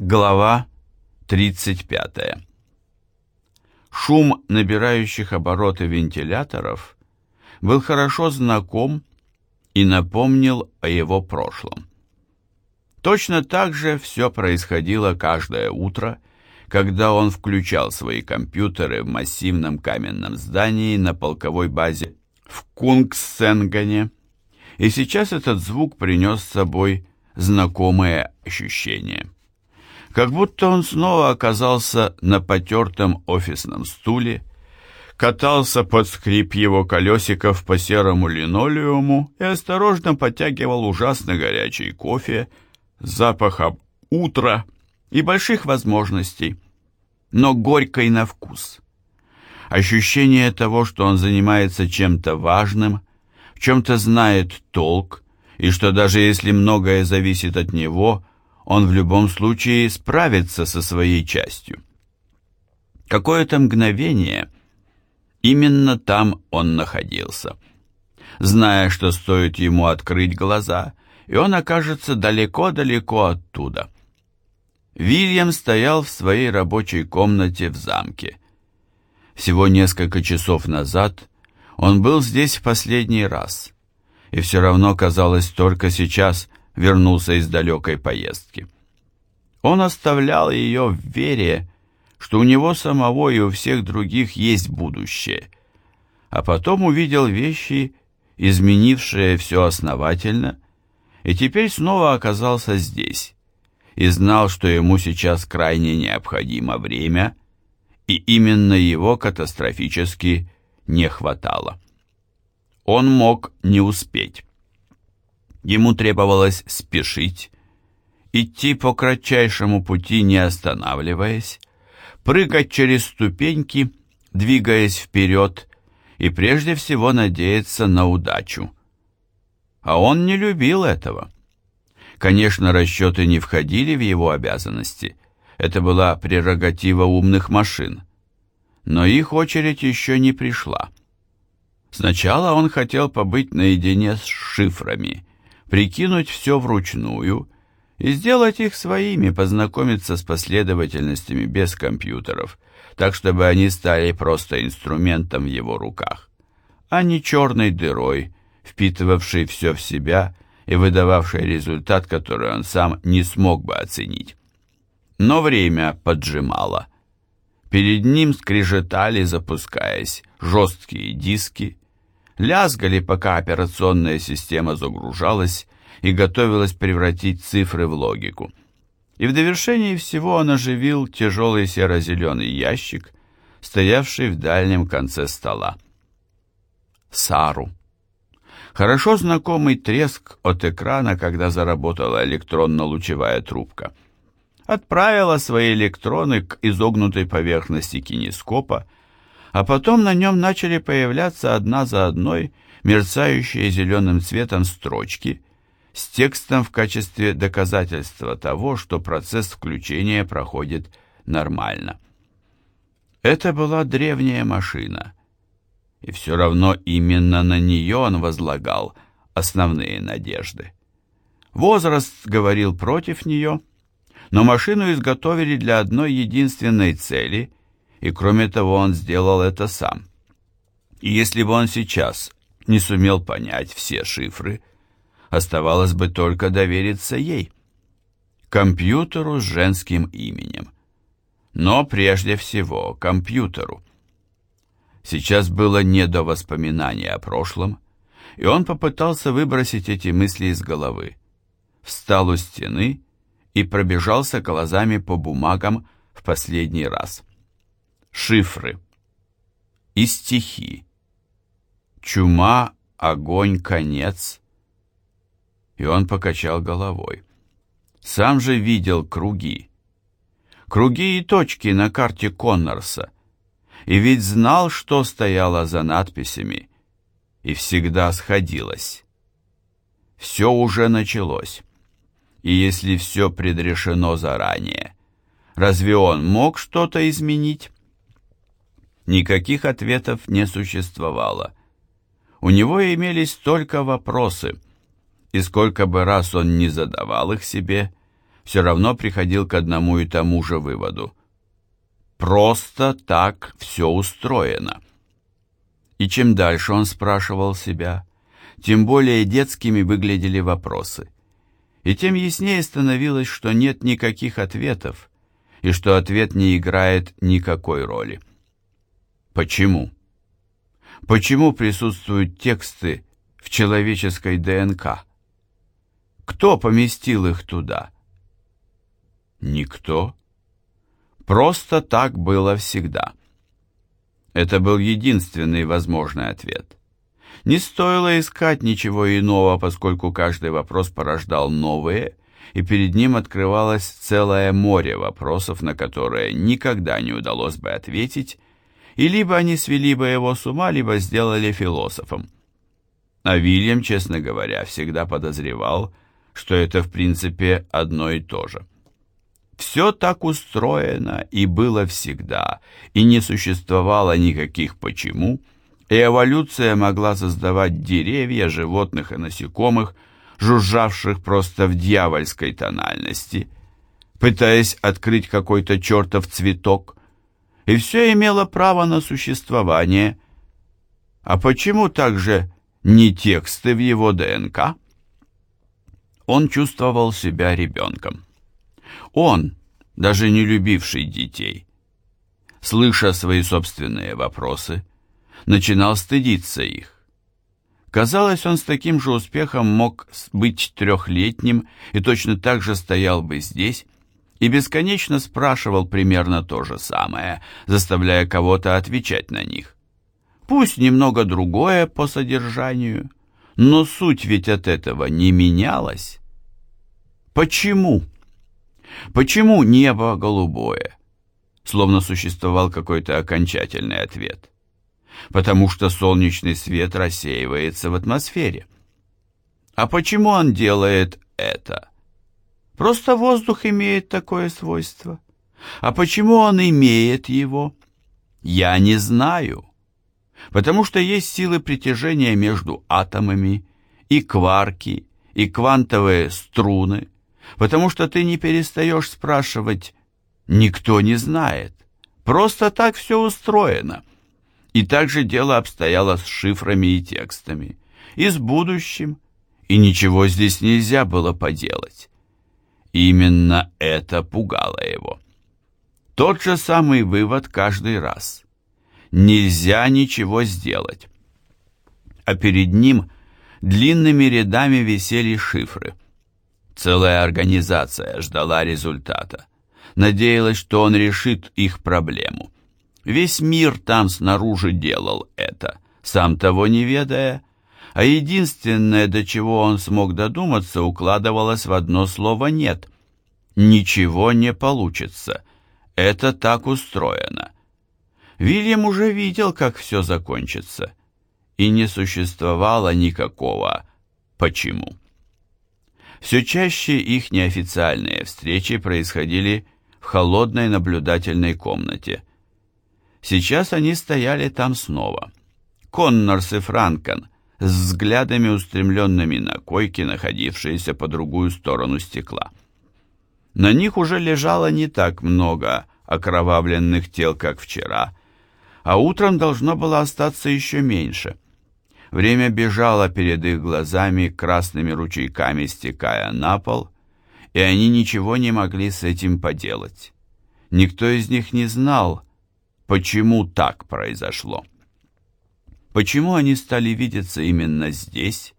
Глава 35. Шум набирающих обороты вентиляторов был хорошо знаком и напомнил о его прошлом. Точно так же все происходило каждое утро, когда он включал свои компьютеры в массивном каменном здании на полковой базе в Кунгсенгане, и сейчас этот звук принес с собой знакомые ощущения. Как будто он снова оказался на потертом офисном стуле, катался под скрип его колесиков по серому линолеуму и осторожно подтягивал ужасно горячий кофе с запахом утра и больших возможностей, но горькой на вкус. Ощущение того, что он занимается чем-то важным, в чем-то знает толк, и что даже если многое зависит от него, он в любом случае справится со своей частью. Какое-то мгновение именно там он находился, зная, что стоит ему открыть глаза, и он окажется далеко-далеко оттуда. Вильям стоял в своей рабочей комнате в замке. Всего несколько часов назад он был здесь в последний раз, и все равно, казалось, только сейчас вернулся из далекой поездки. Он оставлял ее в вере, что у него самого и у всех других есть будущее, а потом увидел вещи, изменившие все основательно, и теперь снова оказался здесь, и знал, что ему сейчас крайне необходимо время, и именно его катастрофически не хватало он мог не успеть. Ему требовалось спешить, идти по кратчайшему пути, не останавливаясь, прыгать через ступеньки, двигаясь вперед, и прежде всего надеяться на удачу. А он не любил этого. Конечно, расчеты не входили в его обязанности, это была прерогатива умных машин, но их очередь еще не пришла. Сначала он хотел побыть наедине с шифрами, прикинуть все вручную и сделать их своими, познакомиться с последовательностями без компьютеров, так чтобы они стали просто инструментом в его руках, а не черной дырой, впитывавшей все в себя и выдававшей результат, который он сам не смог бы оценить. Но время поджимало. Перед ним скрежетали, запускаясь, жесткие диски, лязгали, пока операционная система загружалась и готовилась превратить цифры в логику. И в довершении всего он оживил тяжелый серо-зеленый ящик, стоявший в дальнем конце стола. Сару. Хорошо знакомый треск от экрана, когда заработала электронно-лучевая трубка. Отправила свои электроны к изогнутой поверхности кинескопа, а потом на нем начали появляться одна за одной мерцающие зеленым цветом строчки с текстом в качестве доказательства того, что процесс включения проходит нормально. Это была древняя машина, и все равно именно на нее он возлагал основные надежды. Возраст говорил против нее, но машину изготовили для одной единственной цели – и кроме того он сделал это сам. И если бы он сейчас не сумел понять все шифры, оставалось бы только довериться ей, компьютеру с женским именем. Но прежде всего компьютеру. Сейчас было не до воспоминаний о прошлом, и он попытался выбросить эти мысли из головы. Встал у стены и пробежался глазами по бумагам в последний раз шифры и стихи. Чума, огонь, конец. И он покачал головой. Сам же видел круги. Круги и точки на карте Коннорса. И ведь знал, что стояло за надписями. И всегда сходилось. Все уже началось. И если все предрешено заранее, разве он мог что-то изменить? Никаких ответов не существовало. У него имелись только вопросы, и сколько бы раз он ни задавал их себе, все равно приходил к одному и тому же выводу. Просто так все устроено. И чем дальше он спрашивал себя, тем более детскими выглядели вопросы. И тем яснее становилось, что нет никаких ответов, и что ответ не играет никакой роли. Почему? Почему присутствуют тексты в человеческой ДНК? Кто поместил их туда? Никто. Просто так было всегда. Это был единственный возможный ответ. Не стоило искать ничего иного, поскольку каждый вопрос порождал новые, и перед ним открывалось целое море вопросов, на которые никогда не удалось бы ответить, и либо они свели бы его с ума, либо сделали философом. А Вильям, честно говоря, всегда подозревал, что это в принципе одно и то же. Все так устроено и было всегда, и не существовало никаких «почему», и эволюция могла создавать деревья, животных и насекомых, жужжавших просто в дьявольской тональности, пытаясь открыть какой-то чертов цветок, и все имело право на существование. А почему также не тексты в его ДНК? Он чувствовал себя ребенком. Он, даже не любивший детей, слыша свои собственные вопросы, начинал стыдиться их. Казалось, он с таким же успехом мог быть трехлетним и точно так же стоял бы здесь и бесконечно спрашивал примерно то же самое, заставляя кого-то отвечать на них. Пусть немного другое по содержанию, но суть ведь от этого не менялась. Почему? Почему небо голубое? Словно существовал какой-то окончательный ответ. Потому что солнечный свет рассеивается в атмосфере. А почему он делает это? Просто воздух имеет такое свойство. А почему он имеет его? Я не знаю. Потому что есть силы притяжения между атомами, и кварки, и квантовые струны, потому что ты не перестаешь спрашивать «никто не знает». Просто так все устроено. И так же дело обстояло с шифрами и текстами, и с будущим, и ничего здесь нельзя было поделать. Именно это пугало его. Тот же самый вывод каждый раз. Нельзя ничего сделать. А перед ним длинными рядами висели шифры – Целая организация ждала результата. Надеялась, что он решит их проблему. Весь мир там снаружи делал это, сам того не ведая, а единственное, до чего он смог додуматься, укладывалось в одно слово «нет». Ничего не получится. Это так устроено. Вильям уже видел, как все закончится, и не существовало никакого «почему». Все чаще их неофициальные встречи происходили в холодной наблюдательной комнате. Сейчас они стояли там снова. Коннорс и Франкон с взглядами устремленными на койки, находившиеся по другую сторону стекла. На них уже лежало не так много окровавленных тел, как вчера, а утром должно было остаться еще меньше – Время бежало перед их глазами, красными ручейками стекая на пол, и они ничего не могли с этим поделать. Никто из них не знал, почему так произошло. Почему они стали видеться именно здесь,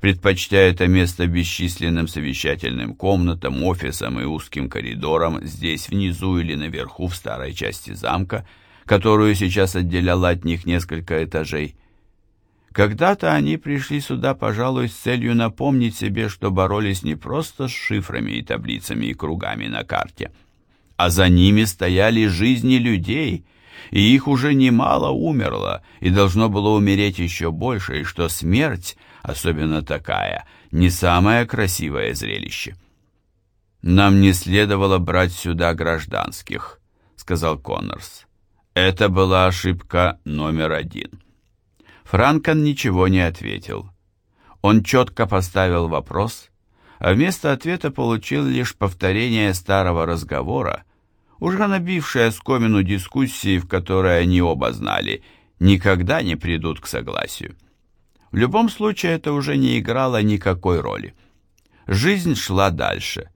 предпочтя это место бесчисленным совещательным комнатам, офисам и узким коридорам здесь внизу или наверху в старой части замка, которую сейчас отделяло от них несколько этажей, когда-то они пришли сюда, пожалуй, с целью напомнить себе, что боролись не просто с шифрами и таблицами и кругами на карте, а за ними стояли жизни людей, и их уже немало умерло, и должно было умереть еще больше, и что смерть, особенно такая, не самое красивое зрелище. «Нам не следовало брать сюда гражданских», — сказал Коннорс. «Это была ошибка номер один». Франкон ничего не ответил. Он четко поставил вопрос, а вместо ответа получил лишь повторение старого разговора, уже набившее скомину дискуссии, в которой они оба знали, никогда не придут к согласию. В любом случае это уже не играло никакой роли. Жизнь шла дальше.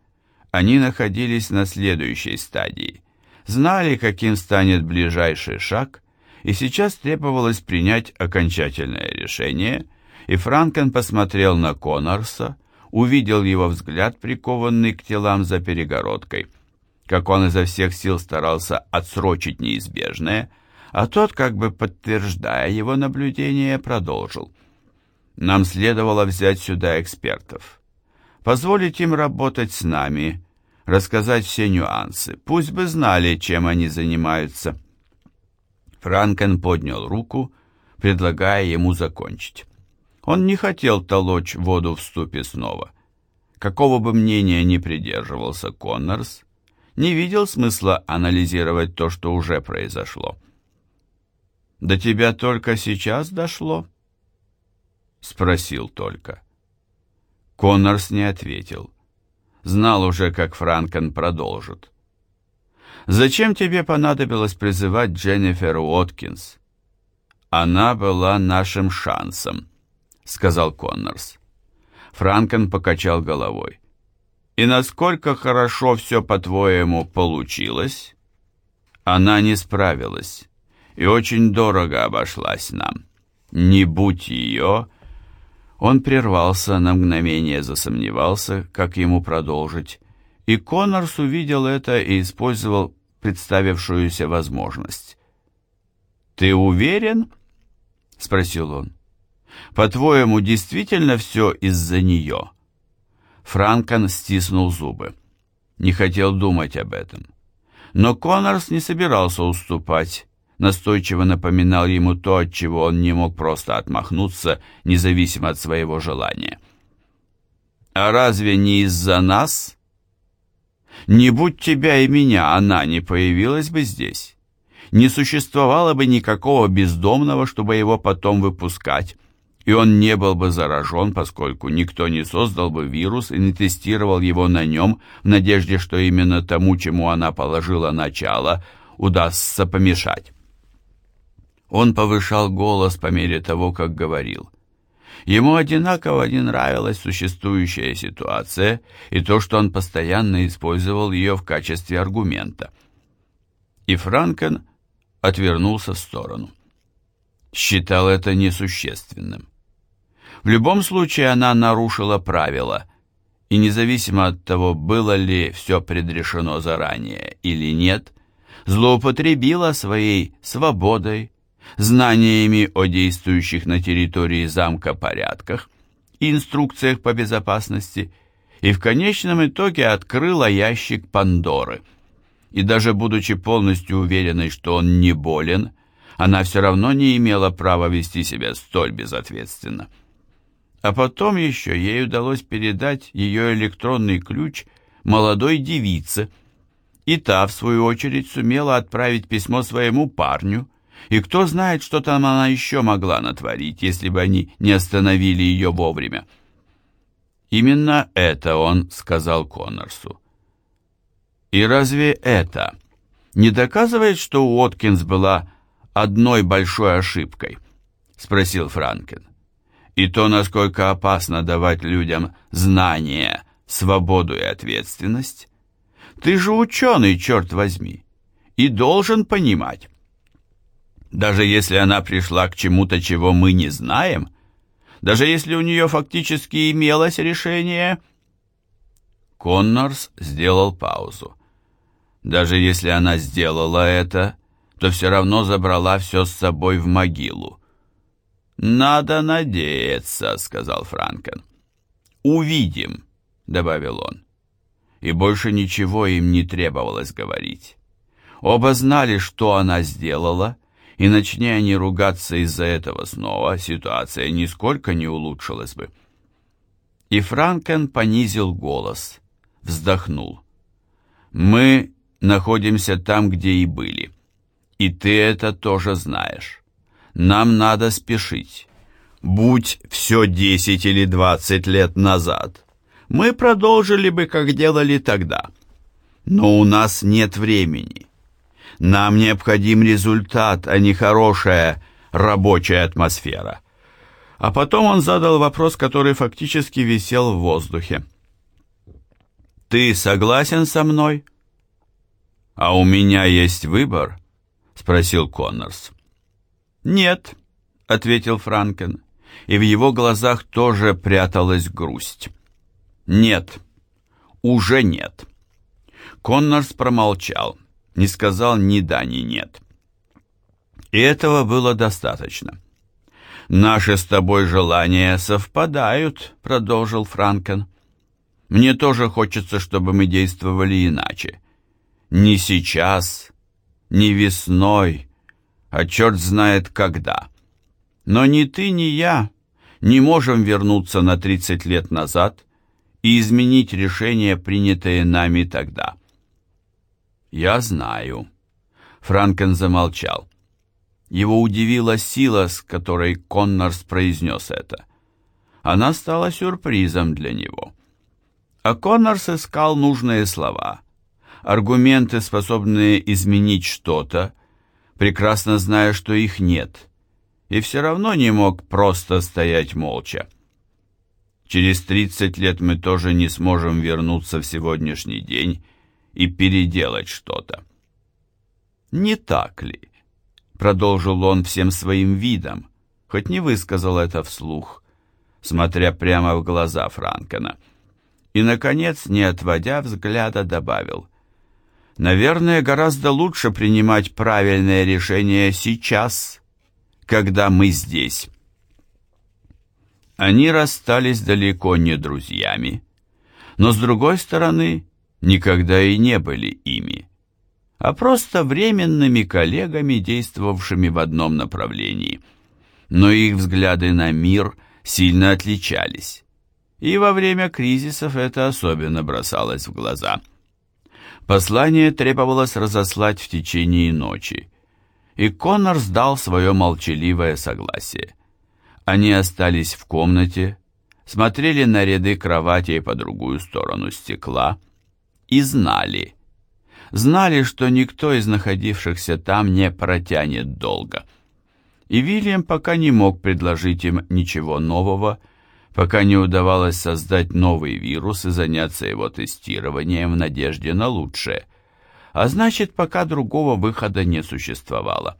Они находились на следующей стадии. Знали, каким станет ближайший шаг, и сейчас требовалось принять окончательное решение, и Франкен посмотрел на Коннорса, увидел его взгляд, прикованный к телам за перегородкой, как он изо всех сил старался отсрочить неизбежное, а тот, как бы подтверждая его наблюдение, продолжил. «Нам следовало взять сюда экспертов. Позволить им работать с нами, рассказать все нюансы, пусть бы знали, чем они занимаются». Франкен поднял руку, предлагая ему закончить. Он не хотел толочь воду в ступе снова. Какого бы мнения ни придерживался Коннорс, не видел смысла анализировать то, что уже произошло. «До тебя только сейчас дошло?» Спросил только. Коннорс не ответил. Знал уже, как Франкен продолжит. «Зачем тебе понадобилось призывать Дженнифер Уоткинс?» «Она была нашим шансом», — сказал Коннорс. Франкен покачал головой. «И насколько хорошо все, по-твоему, получилось?» «Она не справилась и очень дорого обошлась нам. Не будь ее...» Он прервался, на мгновение засомневался, как ему продолжить, и Коннорс увидел это и использовал представившуюся возможность. «Ты уверен?» — спросил он. По-твоему, действительно все из-за нее?» Франкон стиснул зубы. Не хотел думать об этом. Но Коннорс не собирался уступать, настойчиво напоминал ему то, от чего он не мог просто отмахнуться, независимо от своего желания. «А разве не из-за нас?» «Не будь тебя и меня, она не появилась бы здесь. Не существовало бы никакого бездомного, чтобы его потом выпускать, и он не был бы заражен, поскольку никто не создал бы вирус и не тестировал его на нем в надежде, что именно тому, чему она положила начало, удастся помешать. Он повышал голос по мере того, как говорил. Ему одинаково не нравилась существующая ситуация и то, что он постоянно использовал ее в качестве аргумента. И Франкен отвернулся в сторону. Считал это несущественным. В любом случае она нарушила правила, и независимо от того, было ли все предрешено заранее или нет, злоупотребила своей свободой, знаниями о действующих на территории замка порядках и инструкциях по безопасности, и в конечном итоге открыла ящик Пандоры. И даже будучи полностью уверенной, что он не болен, она все равно не имела права вести себя столь безответственно. А потом еще ей удалось передать ее электронный ключ молодой девице, и та, в свою очередь, сумела отправить письмо своему парню, и кто знает, что там она еще могла натворить, если бы они не остановили ее вовремя. Именно это он сказал Коннорсу. И разве это не доказывает, что Уоткинс была одной большой ошибкой? Спросил Франкен и то, насколько опасно давать людям знания, свободу и ответственность. Ты же ученый, черт возьми, и должен понимать. Даже если она пришла к чему-то, чего мы не знаем, даже если у нее фактически имелось решение... Коннорс сделал паузу. Даже если она сделала это, то все равно забрала все с собой в могилу. «Надо надеяться», — сказал Франкен. «Увидим», — добавил он. И больше ничего им не требовалось говорить. Оба знали, что она сделала, и начни они ругаться из-за этого снова, ситуация нисколько не улучшилась бы. И Франкен понизил голос, вздохнул. «Мы находимся там, где и были, и ты это тоже знаешь. Нам надо спешить. Будь все десять или двадцать лет назад, мы продолжили бы, как делали тогда. Но у нас нет времени. Нам необходим результат, а не хорошая рабочая атмосфера. А потом он задал вопрос, который фактически висел в воздухе. «Ты согласен со мной?» «А у меня есть выбор?» — спросил Коннорс. «Нет», — ответил Франкен, и в его глазах тоже пряталась грусть. «Нет, уже нет». Коннорс промолчал, не сказал ни да, ни нет. И этого было достаточно. «Наши с тобой желания совпадают», — продолжил Франкен. «Мне тоже хочется, чтобы мы действовали иначе. Не сейчас, не весной, а черт знает когда. Но ни ты, ни я не можем вернуться на 30 лет назад и изменить решение, принятое нами тогда». «Я знаю». Франкен замолчал. Его удивила сила, с которой Коннорс произнес это. Она стала сюрпризом для него. А Коннорс искал нужные слова, аргументы, способные изменить что-то, прекрасно зная, что их нет, и все равно не мог просто стоять молча. Через 30 лет мы тоже не сможем вернуться в сегодняшний день и переделать что-то. Не так ли? продолжил он всем своим видом, хоть не высказал это вслух, смотря прямо в глаза Франкена. И, наконец, не отводя взгляда, добавил, «Наверное, гораздо лучше принимать правильное решение сейчас, когда мы здесь». Они расстались далеко не друзьями, но, с другой стороны, никогда и не были ими а просто временными коллегами, действовавшими в одном направлении. Но их взгляды на мир сильно отличались, и во время кризисов это особенно бросалось в глаза. Послание требовалось разослать в течение ночи, и Коннор сдал свое молчаливое согласие. Они остались в комнате, смотрели на ряды кроватей по другую сторону стекла и знали – знали, что никто из находившихся там не протянет долго. И Вильям пока не мог предложить им ничего нового, пока не удавалось создать новый вирус и заняться его тестированием в надежде на лучшее. А значит, пока другого выхода не существовало.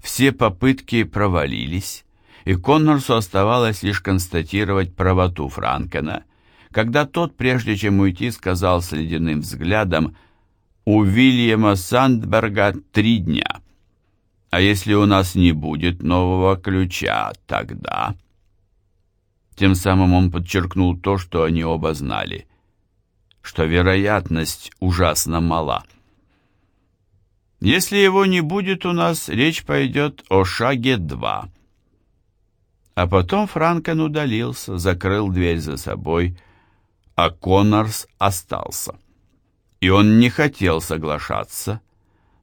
Все попытки провалились, и Коннорсу оставалось лишь констатировать правоту Франкена, когда тот, прежде чем уйти, сказал с ледяным взглядом – у Вильяма Сандберга три дня. А если у нас не будет нового ключа, тогда... Тем самым он подчеркнул то, что они оба знали, что вероятность ужасно мала. Если его не будет у нас, речь пойдет о шаге два. А потом Франкен удалился, закрыл дверь за собой, а Коннорс остался и он не хотел соглашаться,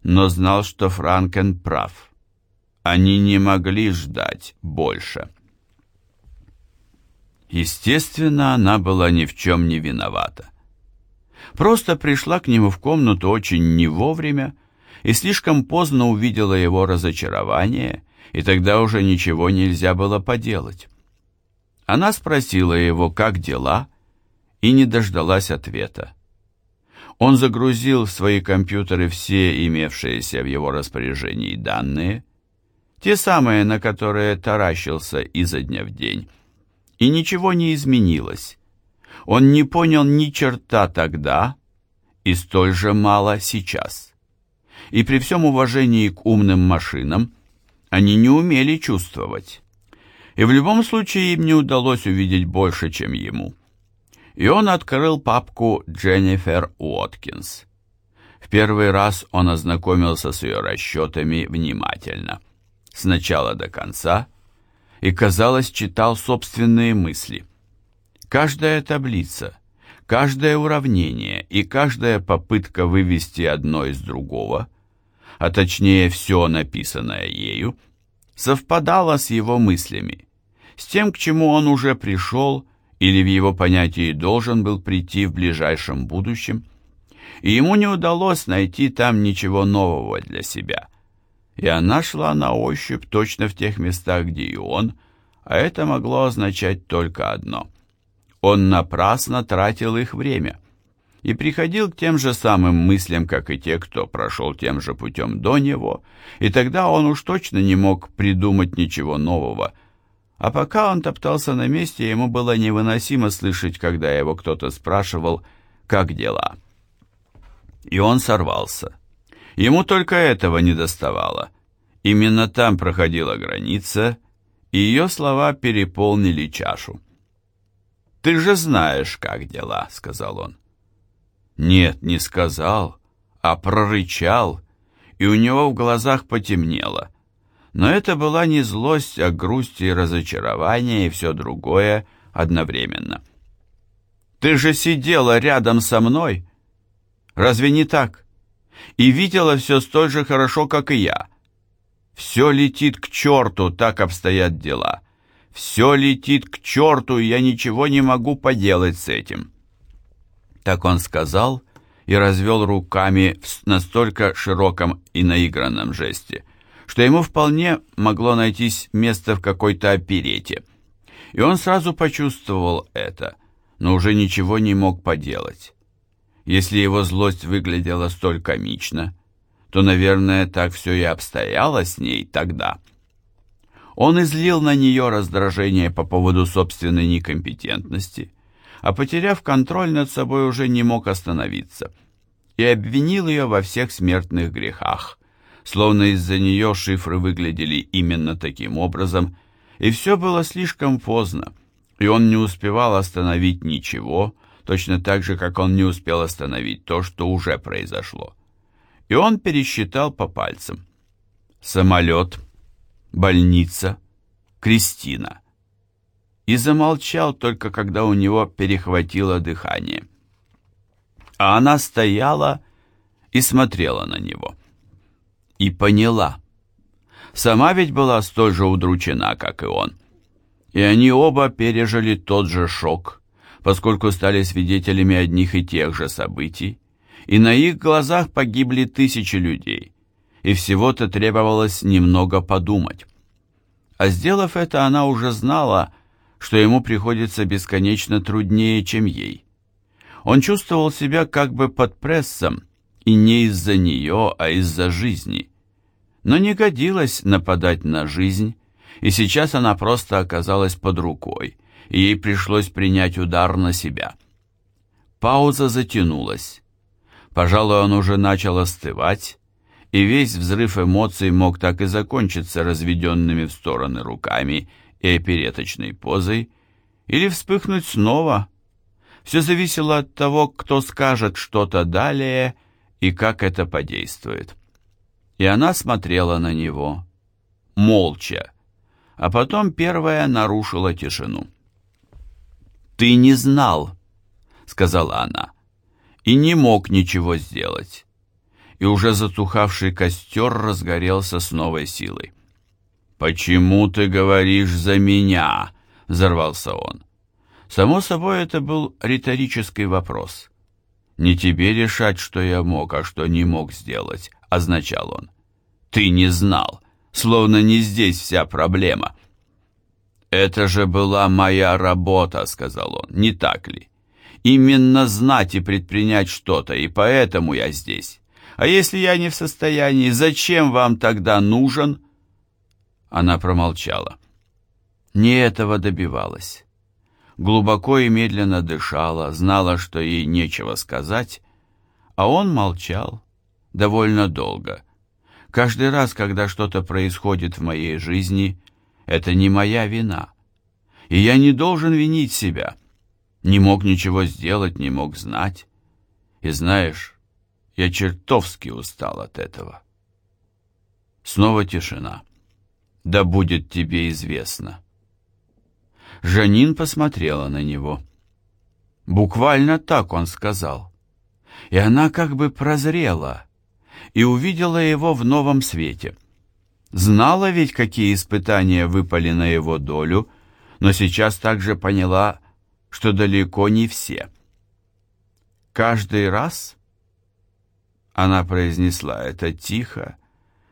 но знал, что Франкен прав. Они не могли ждать больше. Естественно, она была ни в чем не виновата. Просто пришла к нему в комнату очень не вовремя и слишком поздно увидела его разочарование, и тогда уже ничего нельзя было поделать. Она спросила его, как дела, и не дождалась ответа. Он загрузил в свои компьютеры все имевшиеся в его распоряжении данные, те самые, на которые таращился изо дня в день, и ничего не изменилось. Он не понял ни черта тогда и столь же мало сейчас. И при всем уважении к умным машинам они не умели чувствовать. И в любом случае им не удалось увидеть больше, чем ему и он открыл папку Дженнифер Уоткинс. В первый раз он ознакомился с ее расчетами внимательно, с начала до конца, и, казалось, читал собственные мысли. Каждая таблица, каждое уравнение и каждая попытка вывести одно из другого, а точнее все написанное ею, совпадало с его мыслями, с тем, к чему он уже пришел или в его понятии должен был прийти в ближайшем будущем, и ему не удалось найти там ничего нового для себя. И она шла на ощупь точно в тех местах, где и он, а это могло означать только одно. Он напрасно тратил их время и приходил к тем же самым мыслям, как и те, кто прошел тем же путем до него, и тогда он уж точно не мог придумать ничего нового – а пока он топтался на месте, ему было невыносимо слышать, когда его кто-то спрашивал, как дела. И он сорвался. Ему только этого не доставало. Именно там проходила граница, и ее слова переполнили чашу. «Ты же знаешь, как дела», — сказал он. Нет, не сказал, а прорычал, и у него в глазах потемнело. Но это была не злость, а грусть и разочарование и все другое одновременно. «Ты же сидела рядом со мной! Разве не так? И видела все столь же хорошо, как и я. Все летит к черту, так обстоят дела. Все летит к черту, и я ничего не могу поделать с этим». Так он сказал и развел руками в настолько широком и наигранном жесте – что ему вполне могло найтись место в какой-то оперете. И он сразу почувствовал это, но уже ничего не мог поделать. Если его злость выглядела столь комично, то, наверное, так все и обстояло с ней тогда. Он излил на нее раздражение по поводу собственной некомпетентности, а потеряв контроль над собой уже не мог остановиться, и обвинил ее во всех смертных грехах – словно из-за нее шифры выглядели именно таким образом, и все было слишком поздно, и он не успевал остановить ничего, точно так же, как он не успел остановить то, что уже произошло. И он пересчитал по пальцам. Самолет, больница, Кристина. И замолчал только когда у него перехватило дыхание. А она стояла и смотрела на него и поняла. Сама ведь была столь же удручена, как и он. И они оба пережили тот же шок, поскольку стали свидетелями одних и тех же событий, и на их глазах погибли тысячи людей, и всего-то требовалось немного подумать. А сделав это, она уже знала, что ему приходится бесконечно труднее, чем ей. Он чувствовал себя как бы под прессом, и не из-за нее, а из-за жизни. Но не годилось нападать на жизнь, и сейчас она просто оказалась под рукой, и ей пришлось принять удар на себя. Пауза затянулась. Пожалуй, он уже начал остывать, и весь взрыв эмоций мог так и закончиться разведенными в стороны руками и опереточной позой, или вспыхнуть снова. Все зависело от того, кто скажет что-то далее и как это подействует. И она смотрела на него, молча, а потом первая нарушила тишину. «Ты не знал», — сказала она, — «и не мог ничего сделать». И уже затухавший костер разгорелся с новой силой. «Почему ты говоришь за меня?» — взорвался он. Само собой, это был риторический вопрос. «Не тебе решать, что я мог, а что не мог сделать», — означал он. «Ты не знал, словно не здесь вся проблема». «Это же была моя работа», — сказал он, — «не так ли? Именно знать и предпринять что-то, и поэтому я здесь. А если я не в состоянии, зачем вам тогда нужен?» Она промолчала. Не этого добивалась глубоко и медленно дышала, знала, что ей нечего сказать, а он молчал довольно долго. Каждый раз, когда что-то происходит в моей жизни, это не моя вина. И я не должен винить себя. Не мог ничего сделать, не мог знать. И знаешь, я чертовски устал от этого. Снова тишина. Да будет тебе известно. Жанин посмотрела на него. Буквально так он сказал. И она как бы прозрела и увидела его в новом свете. Знала ведь, какие испытания выпали на его долю, но сейчас также поняла, что далеко не все. Каждый раз она произнесла это тихо,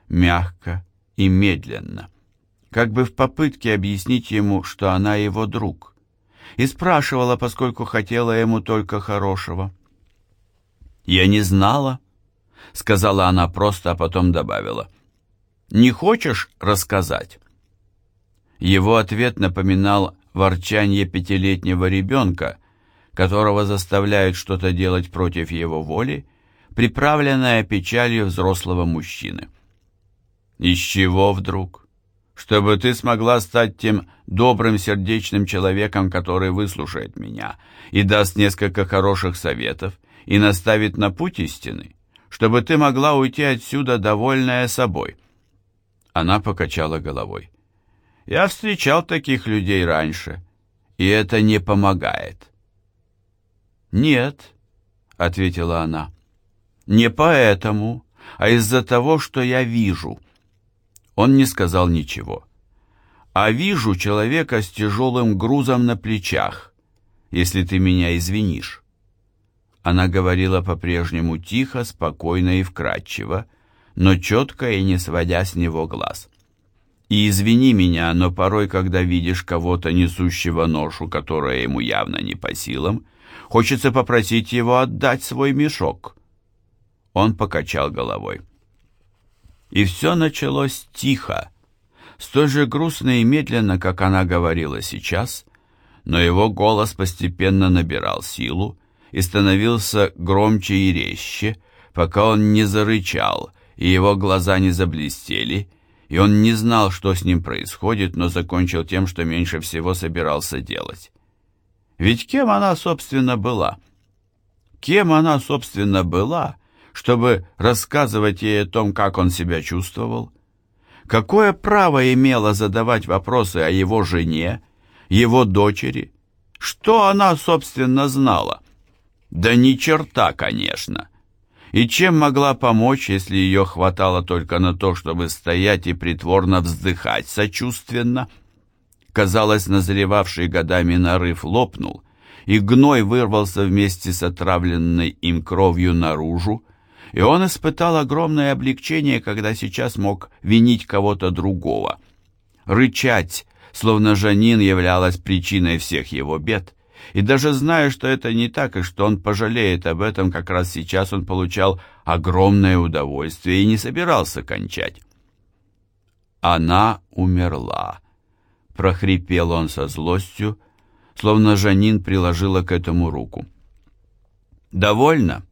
мягко и медленно, как бы в попытке объяснить ему, что она его друг, и спрашивала, поскольку хотела ему только хорошего. «Я не знала», — сказала она просто, а потом добавила. «Не хочешь рассказать?» Его ответ напоминал ворчание пятилетнего ребенка, которого заставляют что-то делать против его воли, приправленное печалью взрослого мужчины. «Из чего вдруг? Чтобы ты смогла стать тем добрым сердечным человеком, который выслушает меня и даст несколько хороших советов и наставит на путь истины, чтобы ты могла уйти отсюда довольная собой». Она покачала головой. Я встречал таких людей раньше, и это не помогает. «Нет», — ответила она, — «не поэтому, а из-за того, что я вижу». Он не сказал ничего. «А вижу человека с тяжелым грузом на плечах, если ты меня извинишь». Она говорила по-прежнему тихо, спокойно и вкрадчиво, но четко и не сводя с него глаз. И извини меня, но порой, когда видишь кого-то, несущего ношу, которая ему явно не по силам, хочется попросить его отдать свой мешок. Он покачал головой. И все началось тихо, столь же грустно и медленно, как она говорила сейчас, но его голос постепенно набирал силу и становился громче и резче, пока он не зарычал, и его глаза не заблестели, и он не знал, что с ним происходит, но закончил тем, что меньше всего собирался делать. Ведь кем она, собственно, была? Кем она, собственно, была, чтобы рассказывать ей о том, как он себя чувствовал? Какое право имела задавать вопросы о его жене, его дочери? Что она, собственно, знала? Да ни черта, конечно. И чем могла помочь, если ее хватало только на то, чтобы стоять и притворно вздыхать сочувственно? Казалось, назревавший годами нарыв лопнул, и гной вырвался вместе с отравленной им кровью наружу, и он испытал огромное облегчение, когда сейчас мог винить кого-то другого. Рычать, словно Жанин являлась причиной всех его бед, и даже зная, что это не так, и что он пожалеет об этом, как раз сейчас он получал огромное удовольствие и не собирался кончать. «Она умерла», — прохрипел он со злостью, словно Жанин приложила к этому руку. «Довольно?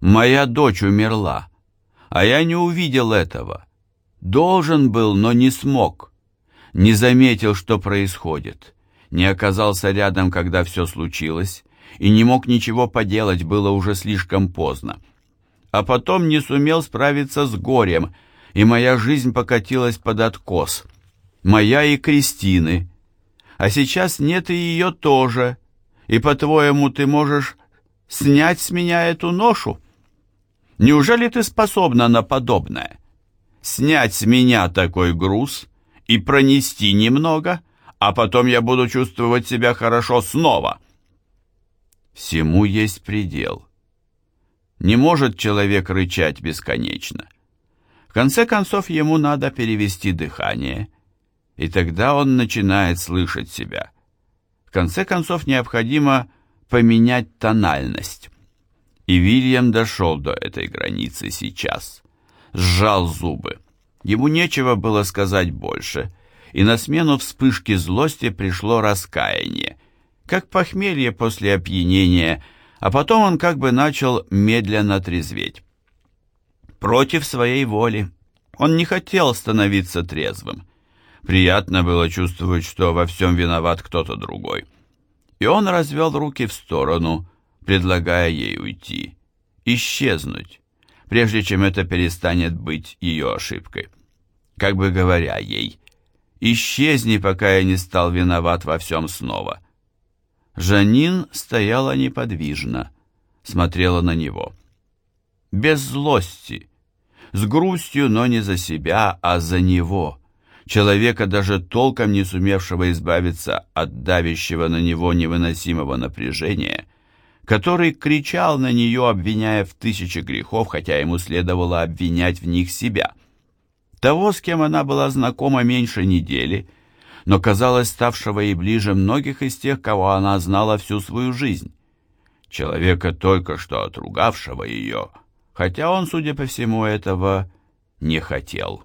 Моя дочь умерла, а я не увидел этого. Должен был, но не смог. Не заметил, что происходит» не оказался рядом, когда все случилось, и не мог ничего поделать, было уже слишком поздно. А потом не сумел справиться с горем, и моя жизнь покатилась под откос. Моя и Кристины. А сейчас нет и ее тоже. И, по-твоему, ты можешь снять с меня эту ношу? Неужели ты способна на подобное? Снять с меня такой груз и пронести немного — а потом я буду чувствовать себя хорошо снова. Всему есть предел. Не может человек рычать бесконечно. В конце концов, ему надо перевести дыхание, и тогда он начинает слышать себя. В конце концов, необходимо поменять тональность. И Вильям дошел до этой границы сейчас. Сжал зубы. Ему нечего было сказать больше, и на смену вспышки злости пришло раскаяние, как похмелье после опьянения, а потом он как бы начал медленно трезветь. Против своей воли. Он не хотел становиться трезвым. Приятно было чувствовать, что во всем виноват кто-то другой. И он развел руки в сторону, предлагая ей уйти, исчезнуть, прежде чем это перестанет быть ее ошибкой. Как бы говоря ей, Исчезни, пока я не стал виноват во всем снова. Жанин стояла неподвижно, смотрела на него. Без злости, с грустью, но не за себя, а за него, человека, даже толком не сумевшего избавиться от давящего на него невыносимого напряжения, который кричал на нее, обвиняя в тысяче грехов, хотя ему следовало обвинять в них себя. Того, с кем она была знакома меньше недели, но казалось ставшего ей ближе многих из тех, кого она знала всю свою жизнь. Человека, только что отругавшего ее, хотя он, судя по всему, этого не хотел.